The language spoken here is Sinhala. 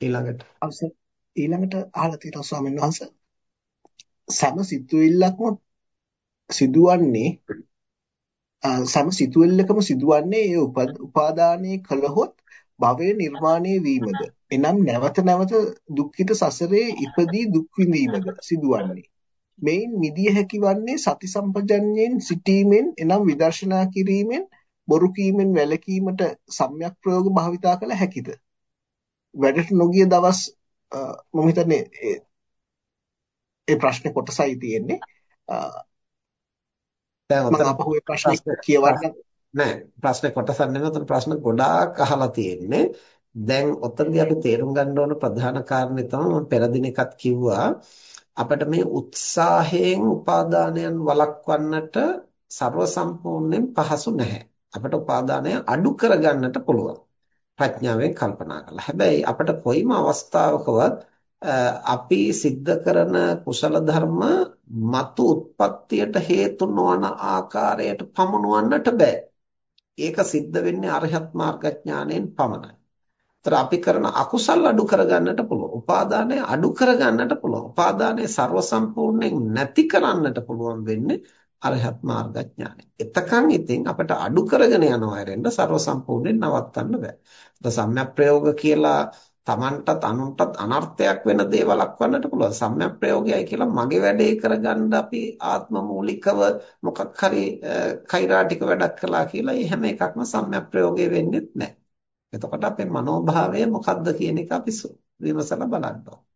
ඊළඟට. අවසර ඊළඟට අහලා තියෙනවා ස්වාමීන් වහන්සේ. සම සිතුවිල්ලක්ම සිදුවන්නේ සම සිතුවිල්ලකම සිදුවන්නේ ඒ උපාදානයේ කළහොත් භවය නිර්මාණය වීමද? එනම් නැවත නැවත දුක්ඛිත සසරේ ඉපදී දුක් විඳීමද සිදුවන්නේ? මේන් මිදිය හැකි වන්නේ සති සම්පජඤ්ඤයෙන් සිටීමෙන් එනම් විදර්ශනා කිරීමෙන් බොරු කීමෙන් වැළකීමට සම්‍යක් ප්‍රයෝග භාවිතා කළ හැකිද වැඩට නොගිය දවස් මම හිතන්නේ ඒ ප්‍රශ්නේ කොටසයි තියෙන්නේ. දැන් මම අපහු ඒ ප්‍රශ්නේ කියවන්න නෑ ප්‍රශ්නේ කොටසක් නෙමෙයි උතන ප්‍රශ්න ගොඩාක් අහලා තියෙන්නේ. දැන් ඔතනදී අපි තේරුම් ගන්න ඕන ප්‍රධාන කාරණේ තමයි මම පෙර දිනකත් කිව්වා. අපිට මේ උත්සාහයෙන් උපාදානයන් වළක්වන්නට ਸਰව සම්පූර්ණයෙන් පහසු නැහැ. අපිට උපාදානය අඩු කරගන්නට පුළුවන් ප්‍රඥාවෙන් කල්පනා කරලා හැබැයි අපිට කොයිම අවස්ථාවකවත් අපි සිද්ධ කරන කුසල ධර්ම මතු උත්පත්තියට හේතු නොවන ආකාරයට පමුණවන්නට බෑ. ඒක සිද්ධ වෙන්නේ අරහත් මාර්ගඥාණයෙන් පමණයි. ඒතර අපි කරන අකුසල් අඩු කරගන්නට පුළුවන්. උපාදානය අඩු කරගන්නට පුළුවන්. උපාදානය ਸਰව සම්පූර්ණයෙන් නැති කරන්නට පුළුවන් වෙන්නේ අරහත් මාර්ගඥානය. එතකන් ඉතින් අපිට අඩු කරගෙන යනවා ඇරෙන්න ਸਰව සම්පූර්ණයෙන් නවත්තන්න බෑ. ඒක සම්‍යක් ප්‍රයෝග කියලා Tamanටත් අනුන්ටත් අනර්ථයක් වෙන දේවල් ලක්වන්නට පුළුවන්. සම්‍යක් ප්‍රයෝගයයි කියලා මගේ වැඩේ කරගන්න අපි ආත්ම මූලිකව මොකක් හරි කෛරාටික වැඩක් කළා කියලා මේ හැම එකක්ම සම්‍යක් ප්‍රයෝගය වෙන්නේ නැහැ. එතකොට අපේ මනෝභාවය මොකක්ද කියන එක අපි විමසලා බලන්න ඕනේ.